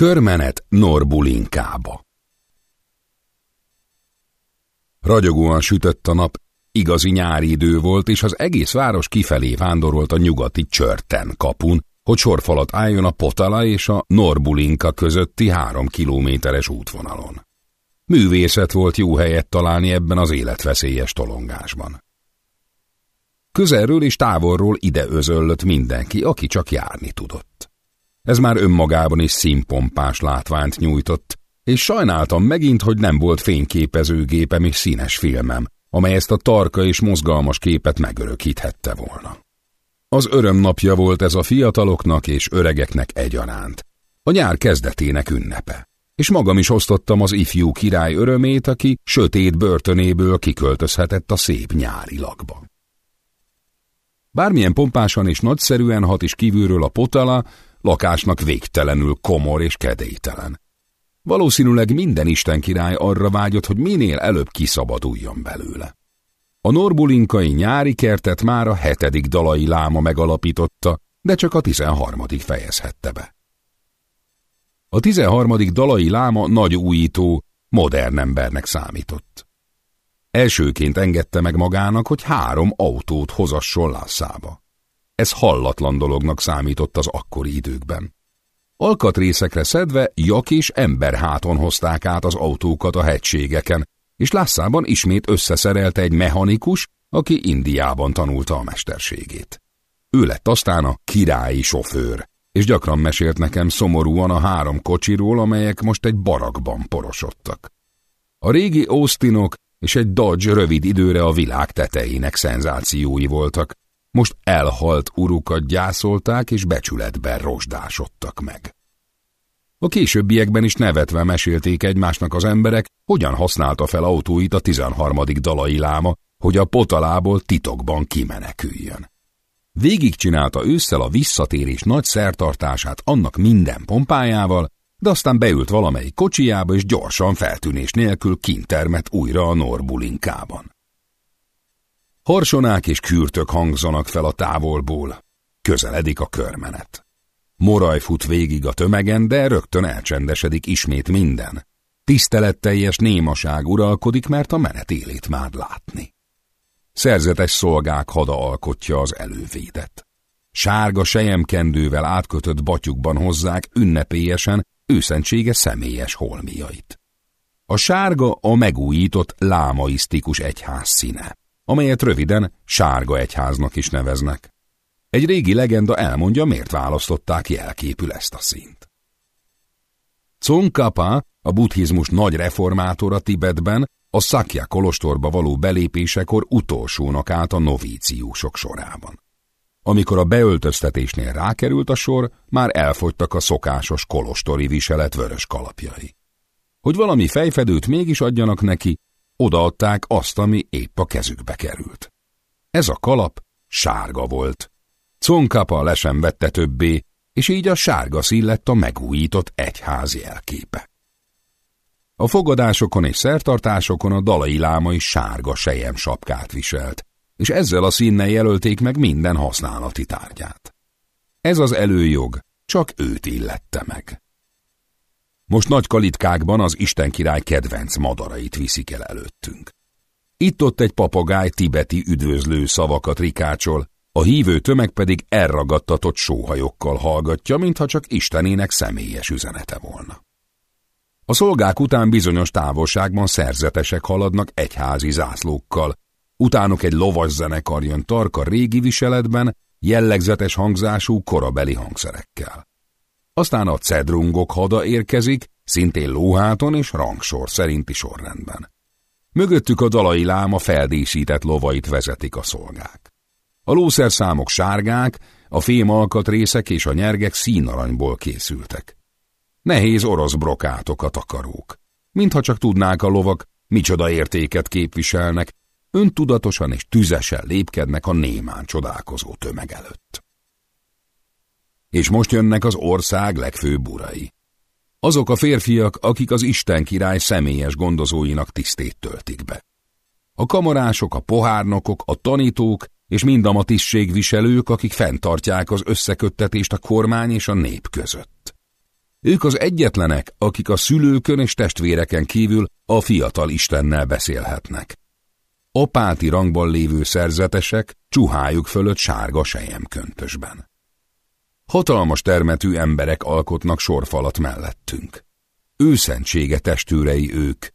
Körmenet Norbulinkába Ragyogóan sütött a nap, igazi nyári idő volt, és az egész város kifelé vándorolt a nyugati csörten kapun, hogy sorfalat álljon a Potala és a Norbulinka közötti három kilométeres útvonalon. Művészet volt jó helyet találni ebben az életveszélyes tolongásban. Közelről és távolról ide özöllött mindenki, aki csak járni tudott. Ez már önmagában is színpompás látványt nyújtott, és sajnáltam megint, hogy nem volt fényképezőgépem és színes filmem, amely ezt a tarka és mozgalmas képet megörökíthette volna. Az örömnapja volt ez a fiataloknak és öregeknek egyaránt. A nyár kezdetének ünnepe. És magam is osztottam az ifjú király örömét, aki sötét börtönéből kiköltözhetett a szép nyári lakba. Bármilyen pompásan és nagyszerűen hat is kívülről a potala, lakásnak végtelenül komor és kedélytelen. Valószínűleg minden Isten király arra vágyott, hogy minél előbb kiszabaduljon belőle. A norbulinkai nyári kertet már a hetedik dalai láma megalapította, de csak a tizenharmadik fejezhette be. A tizenharmadik dalai láma nagy újító, modern embernek számított. Elsőként engedte meg magának, hogy három autót hozasson Lászába. Ez hallatlan dolognak számított az akkori időkben. Alkatrészekre szedve jak és emberháton hozták át az autókat a hegységeken, és Lászában ismét összeszerelte egy mechanikus, aki Indiában tanulta a mesterségét. Ő lett aztán a királyi sofőr, és gyakran mesélt nekem szomorúan a három kocsiról, amelyek most egy barakban porosodtak. A régi Austinok és egy Dodge rövid időre a világ tetejének szenzációi voltak, most elhalt urukat gyászolták és becsületben rozsdásodtak meg. A későbbiekben is nevetve mesélték egymásnak az emberek, hogyan használta fel autóit a 13. dalai láma, hogy a potalából titokban kimeneküljön. Végig csinálta ősszel a visszatérés nagy szertartását annak minden pompájával, de aztán beült valamelyik kocsijába, és gyorsan feltűnés nélkül kintermet újra a Norbulinkában. Harsonák és kürtök hangzanak fel a távolból. Közeledik a körmenet. Moraj fut végig a tömegen, de rögtön elcsendesedik ismét minden. Tiszteletteljes némaság uralkodik, mert a menet élét már látni. Szerzetes szolgák hada alkotja az elővédet. Sárga sejemkendővel átkötött batyukban hozzák ünnepélyesen őszentsége személyes holmiait. A sárga a megújított lámaisztikus egyház színe, amelyet röviden sárga egyháznak is neveznek. Egy régi legenda elmondja, miért választották jelképül ezt a színt. Tsongkhapa, a buddhizmus nagy reformátora Tibetben, a Szakja kolostorba való belépésekor utolsónak állt a novíciusok sorában. Amikor a beöltöztetésnél rákerült a sor, már elfogytak a szokásos kolostori viselet vörös kalapjai. Hogy valami fejfedőt mégis adjanak neki, odaadták azt, ami épp a kezükbe került. Ez a kalap sárga volt. Conkapa le sem vette többé, és így a sárga szín lett a megújított egyház jelképe. A fogadásokon és szertartásokon a dalai láma is sárga sejem sapkát viselt, és ezzel a színnel jelölték meg minden használati tárgyát. Ez az előjog csak őt illette meg. Most nagy kalitkákban az Isten király kedvenc madarait viszik el előttünk. Itt-ott egy papagáj tibeti üdvözlő szavakat rikácsol, a hívő tömeg pedig elragadtatott sóhajokkal hallgatja, mintha csak Istenének személyes üzenete volna. A szolgák után bizonyos távolságban szerzetesek haladnak egyházi zászlókkal, utánuk egy lovas zenekar jön tarka régi viseletben, jellegzetes hangzású korabeli hangszerekkel. Aztán a cedrungok hada érkezik, szintén lóháton és rangsor szerinti sorrendben. Mögöttük a dalai láma feldíszített lovait vezetik a szolgák. A lószerszámok sárgák, a fém alkatrészek és a nyergek színaranyból készültek. Nehéz orosz brokátok akarók. Mintha csak tudnák a lovak, micsoda értéket képviselnek, öntudatosan és tüzesen lépkednek a némán csodálkozó tömeg előtt. És most jönnek az ország legfőbb urai. Azok a férfiak, akik az Isten király személyes gondozóinak tisztét töltik be. A kamarások, a pohárnokok, a tanítók és mind a tisztségviselők, akik fenntartják az összeköttetést a kormány és a nép között. Ők az egyetlenek, akik a szülőkön és testvéreken kívül a fiatal Istennel beszélhetnek. Apáti rangban lévő szerzetesek csuhájuk fölött sárga köntösben. Hatalmas termetű emberek alkotnak sorfalat mellettünk. Őszentsége testőrei ők,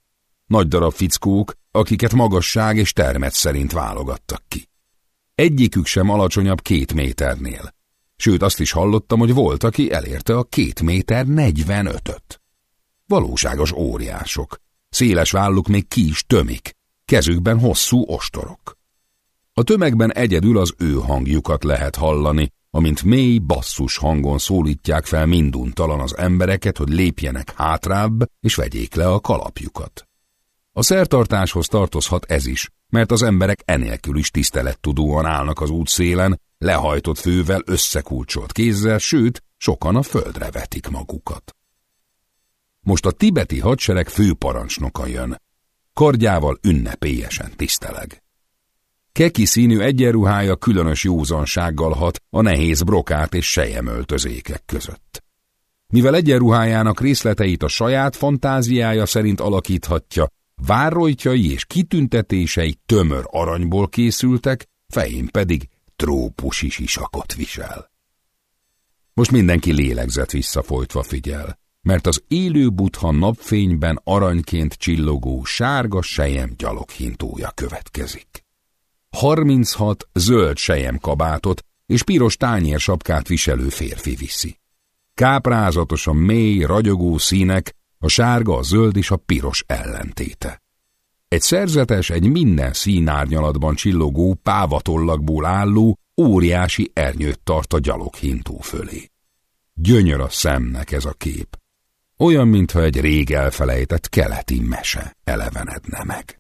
nagy darab fickók, akiket magasság és termet szerint válogattak ki. Egyikük sem alacsonyabb két méternél. Sőt, azt is hallottam, hogy volt, aki elérte a két méter negyvenötöt. Valóságos óriások. Széles válluk még ki is tömik, kezükben hosszú ostorok. A tömegben egyedül az ő hangjukat lehet hallani, amint mély basszus hangon szólítják fel minduntalan az embereket, hogy lépjenek hátrább és vegyék le a kalapjukat. A szertartáshoz tartozhat ez is, mert az emberek enélkül is tisztelettudóan állnak az útszélen, lehajtott fővel, összekulcsolt kézzel, sőt, sokan a földre vetik magukat. Most a tibeti hadsereg főparancsnoka jön. Kardjával ünnepélyesen tiszteleg. Keki színű egyenruhája különös józansággal hat a nehéz brokát és sejemöltözékek között. Mivel egyenruhájának részleteit a saját fantáziája szerint alakíthatja, várrojtjai és kitüntetései tömör aranyból készültek, fején pedig trópusi sisakot visel. Most mindenki lélegzett visszafolytva figyel, mert az élő butha napfényben aranyként csillogó sárga sejem gyaloghintója következik. 36 zöld sejem kabátot és piros tányérsapkát viselő férfi viszi. Káprázatosan mély, ragyogó színek, a sárga, a zöld és a piros ellentéte. Egy szerzetes, egy minden színárnyalatban csillogó, pávatollagból álló, óriási ernyőt tart a gyaloghintó fölé. Gyönyör a szemnek ez a kép. Olyan, mintha egy rég elfelejtett keleti mese elevenedne meg.